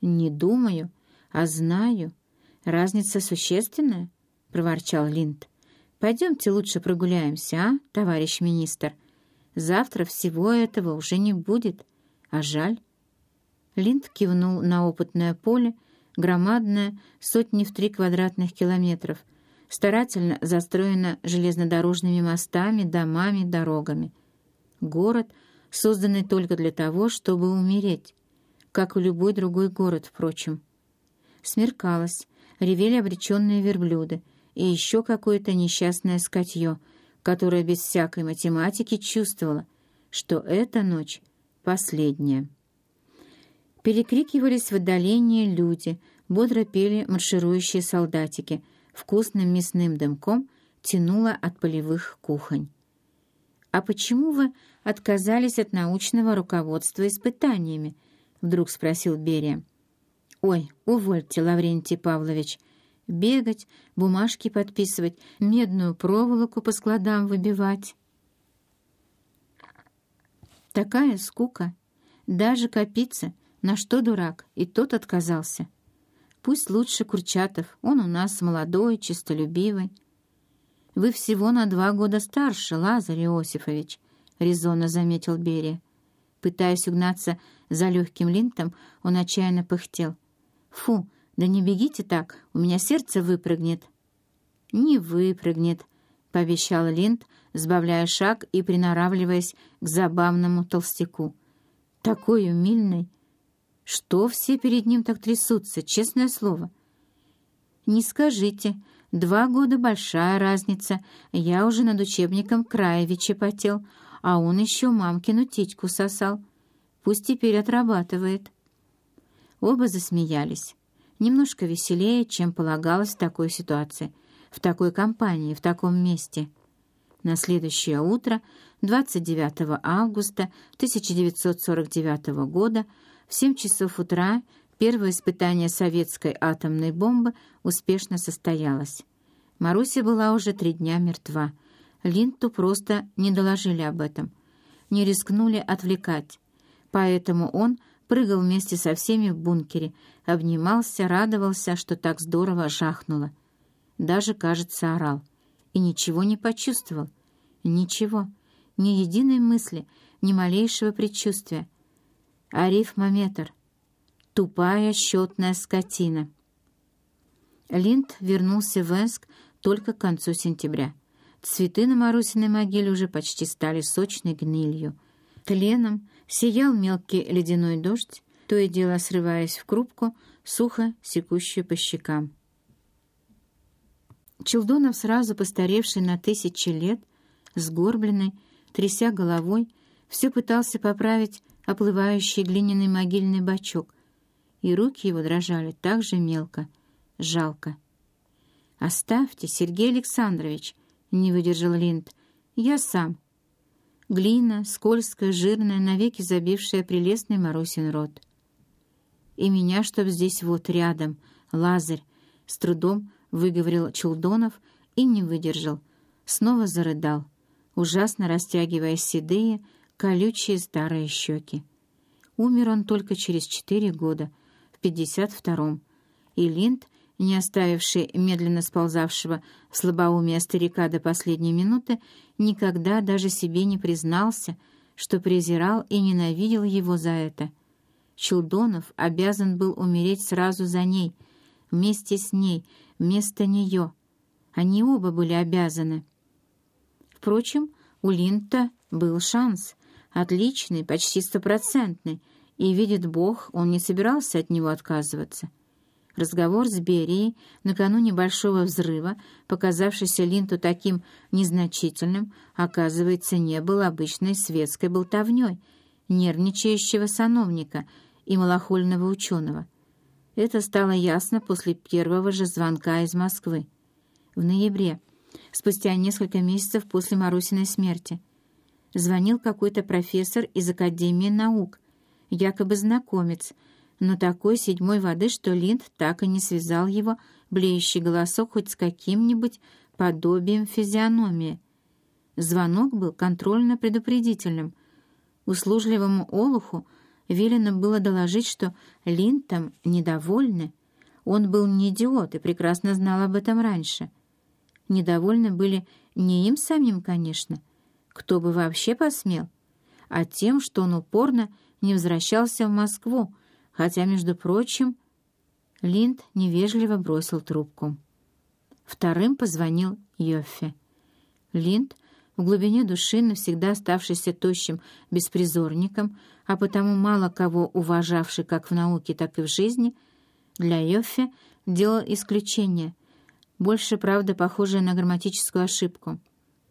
Не думаю, а знаю. Разница существенная, — проворчал Линд. Пойдемте лучше прогуляемся, а, товарищ министр? Завтра всего этого уже не будет, а жаль. Линд кивнул на опытное поле, громадное, сотни в три квадратных километров, старательно застроено железнодорожными мостами, домами, дорогами. Город, созданный только для того, чтобы умереть, как и любой другой город, впрочем. Смеркалось, ревели обреченные верблюды, и еще какое-то несчастное скотье, которое без всякой математики чувствовало, что эта ночь последняя. Перекрикивались в отдалении люди, бодро пели марширующие солдатики, вкусным мясным дымком тянуло от полевых кухонь. «А почему вы отказались от научного руководства испытаниями?» — вдруг спросил Берия. «Ой, увольте, Лаврентий Павлович», бегать, бумажки подписывать, медную проволоку по складам выбивать. Такая скука. Даже копиться, на что дурак, и тот отказался. Пусть лучше Курчатов, он у нас молодой, честолюбивый. «Вы всего на два года старше, Лазарь Иосифович», — резонно заметил Берия. Пытаясь угнаться за легким линтом, он отчаянно пыхтел. «Фу, «Да не бегите так, у меня сердце выпрыгнет». «Не выпрыгнет», — пообещал Линд, сбавляя шаг и приноравливаясь к забавному толстяку. «Такой умильный! Что все перед ним так трясутся, честное слово?» «Не скажите, два года большая разница. Я уже над учебником Краевича потел, а он еще мамкину титьку сосал. Пусть теперь отрабатывает». Оба засмеялись немножко веселее, чем полагалось в такой ситуации, в такой компании, в таком месте. На следующее утро, 29 августа 1949 года, в 7 часов утра, первое испытание советской атомной бомбы успешно состоялось. Маруся была уже три дня мертва. Линту просто не доложили об этом, не рискнули отвлекать. Поэтому он прыгал вместе со всеми в бункере, обнимался, радовался, что так здорово жахнуло. Даже, кажется, орал. И ничего не почувствовал. Ничего. Ни единой мысли, ни малейшего предчувствия. Арифмометр. Тупая счетная скотина. Линд вернулся в Энск только к концу сентября. Цветы на Марусиной могиле уже почти стали сочной гнилью. Тленом сиял мелкий ледяной дождь, то и дело срываясь в крупку, сухо секущую по щекам. Челдонов, сразу постаревший на тысячи лет, сгорбленный, тряся головой, все пытался поправить оплывающий глиняный могильный бачок, и руки его дрожали так же мелко, жалко. «Оставьте, Сергей Александрович!» — не выдержал Линд. «Я сам». Глина, скользкая, жирная, навеки забившая прелестный Марусин рот. «И меня, чтоб здесь вот рядом, Лазарь!» С трудом выговорил Чулдонов и не выдержал. Снова зарыдал, ужасно растягивая седые, колючие старые щеки. Умер он только через четыре года, в пятьдесят втором, и Линд не оставивший медленно сползавшего в слабоумие старика до последней минуты, никогда даже себе не признался, что презирал и ненавидел его за это. Челдонов обязан был умереть сразу за ней, вместе с ней, вместо нее. Они оба были обязаны. Впрочем, у Линта был шанс, отличный, почти стопроцентный, и, видит Бог, он не собирался от него отказываться. Разговор с Берией накануне большого взрыва, показавшийся Линту таким незначительным, оказывается, не был обычной светской болтовней нервничающего сановника и малохольного ученого. Это стало ясно после первого же звонка из Москвы. В ноябре, спустя несколько месяцев после Марусиной смерти, звонил какой-то профессор из Академии наук, якобы знакомец — но такой седьмой воды, что Линд так и не связал его блеющий голосок хоть с каким-нибудь подобием физиономии. Звонок был контрольно-предупредительным. Услужливому Олуху велено было доложить, что Линтом недовольны. Он был не идиот и прекрасно знал об этом раньше. Недовольны были не им самим, конечно, кто бы вообще посмел, а тем, что он упорно не возвращался в Москву, хотя, между прочим, Линд невежливо бросил трубку. Вторым позвонил Йоффе. Линд, в глубине души навсегда оставшийся тощим беспризорником, а потому мало кого уважавший как в науке, так и в жизни, для Йоффе делал исключение, больше, правда, похожее на грамматическую ошибку.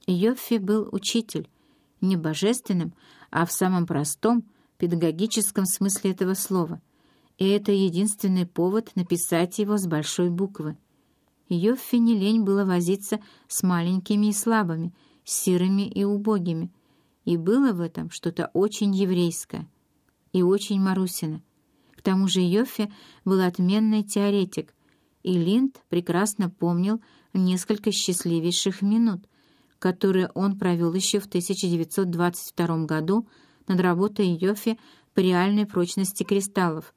Йоффе был учитель, не божественным, а в самом простом, педагогическом смысле этого слова, и это единственный повод написать его с большой буквы. Йоффе не лень было возиться с маленькими и слабыми, сирыми и убогими, и было в этом что-то очень еврейское и очень Марусина. К тому же Йоффе был отменный теоретик, и Линд прекрасно помнил несколько счастливейших минут, которые он провел еще в 1922 году над работой Йоффе по реальной прочности кристаллов.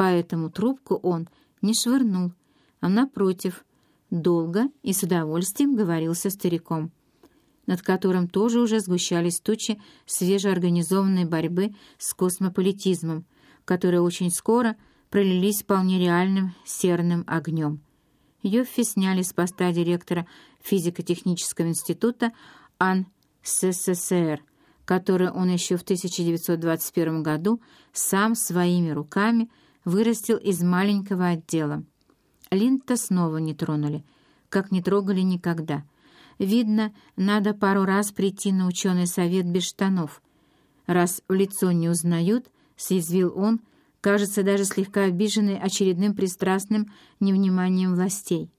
Поэтому трубку он не швырнул, а, напротив, долго и с удовольствием говорил со стариком, над которым тоже уже сгущались тучи свежеорганизованной борьбы с космополитизмом, которые очень скоро пролились вполне реальным серным огнем. Йоффи сняли с поста директора физико-технического института АН СССР, который он еще в 1921 году сам своими руками вырастил из маленького отдела. Линта снова не тронули, как не трогали никогда. Видно, надо пару раз прийти на ученый совет без штанов. Раз в лицо не узнают, съязвил он, кажется, даже слегка обиженный очередным пристрастным невниманием властей.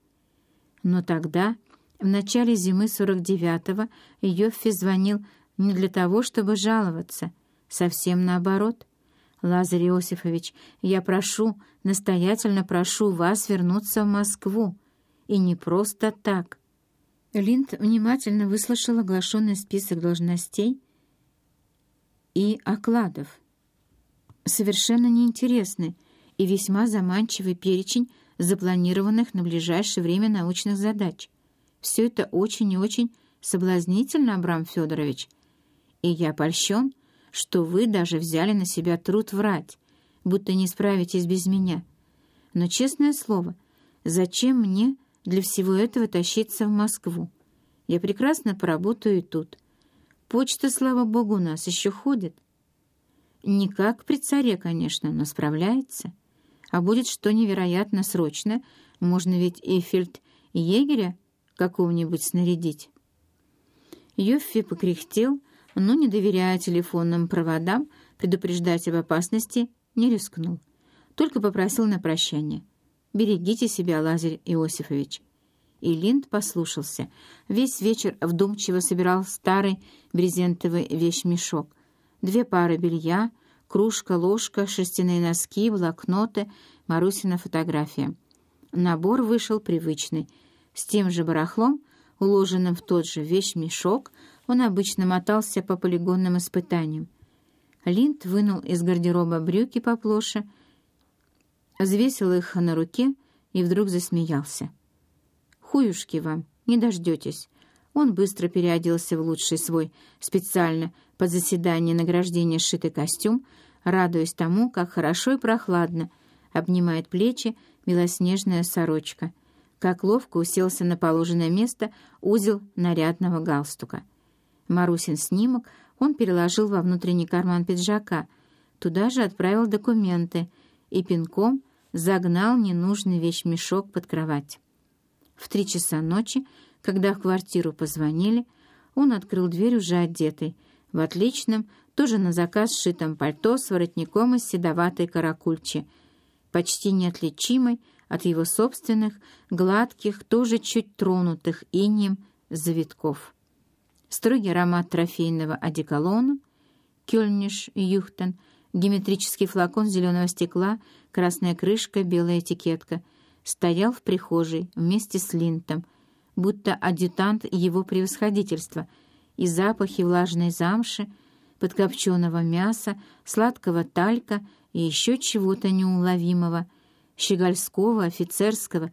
Но тогда, в начале зимы 49-го, Йоффи звонил не для того, чтобы жаловаться, совсем наоборот — Лазарь Иосифович, я прошу, настоятельно прошу вас вернуться в Москву. И не просто так. Линд внимательно выслушал оглашенный список должностей и окладов. Совершенно неинтересный и весьма заманчивый перечень запланированных на ближайшее время научных задач. Все это очень и очень соблазнительно, Абрам Федорович. И я польщен, что вы даже взяли на себя труд врать, будто не справитесь без меня. Но, честное слово, зачем мне для всего этого тащиться в Москву? Я прекрасно поработаю тут. Почта, слава богу, у нас еще ходит. Не как при царе, конечно, но справляется. А будет что невероятно срочно, можно ведь и фельд-егеря какого-нибудь снарядить. Йоффи покряхтел, но, не доверяя телефонным проводам, предупреждать об опасности не рискнул. Только попросил на прощание. «Берегите себя, Лазарь Иосифович». И Линд послушался. Весь вечер вдумчиво собирал старый брезентовый вещмешок. Две пары белья, кружка, ложка, шерстяные носки, блокноты, Марусина фотография. Набор вышел привычный. С тем же барахлом, уложенным в тот же вещмешок, он обычно мотался по полигонным испытаниям. Линд вынул из гардероба брюки поплоше, взвесил их на руке и вдруг засмеялся. «Хуюшки вам, не дождетесь». Он быстро переоделся в лучший свой, специально под заседание награждения сшитый костюм, радуясь тому, как хорошо и прохладно обнимает плечи белоснежная сорочка, как ловко уселся на положенное место узел нарядного галстука — Марусин снимок он переложил во внутренний карман пиджака, туда же отправил документы и пинком загнал ненужный вещмешок под кровать. В три часа ночи, когда в квартиру позвонили, он открыл дверь уже одетый, в отличном, тоже на заказ сшитом пальто с воротником из седоватой каракульчи, почти неотличимой от его собственных, гладких, тоже чуть тронутых инием завитков строгий аромат трофейного одеколона, кёльниш юхтен, геометрический флакон зеленого стекла, красная крышка, белая этикетка, стоял в прихожей вместе с Линтом, будто адъютант его превосходительства, и запахи влажной замши, подкопченого мяса, сладкого талька и еще чего-то неуловимого, щегольского, офицерского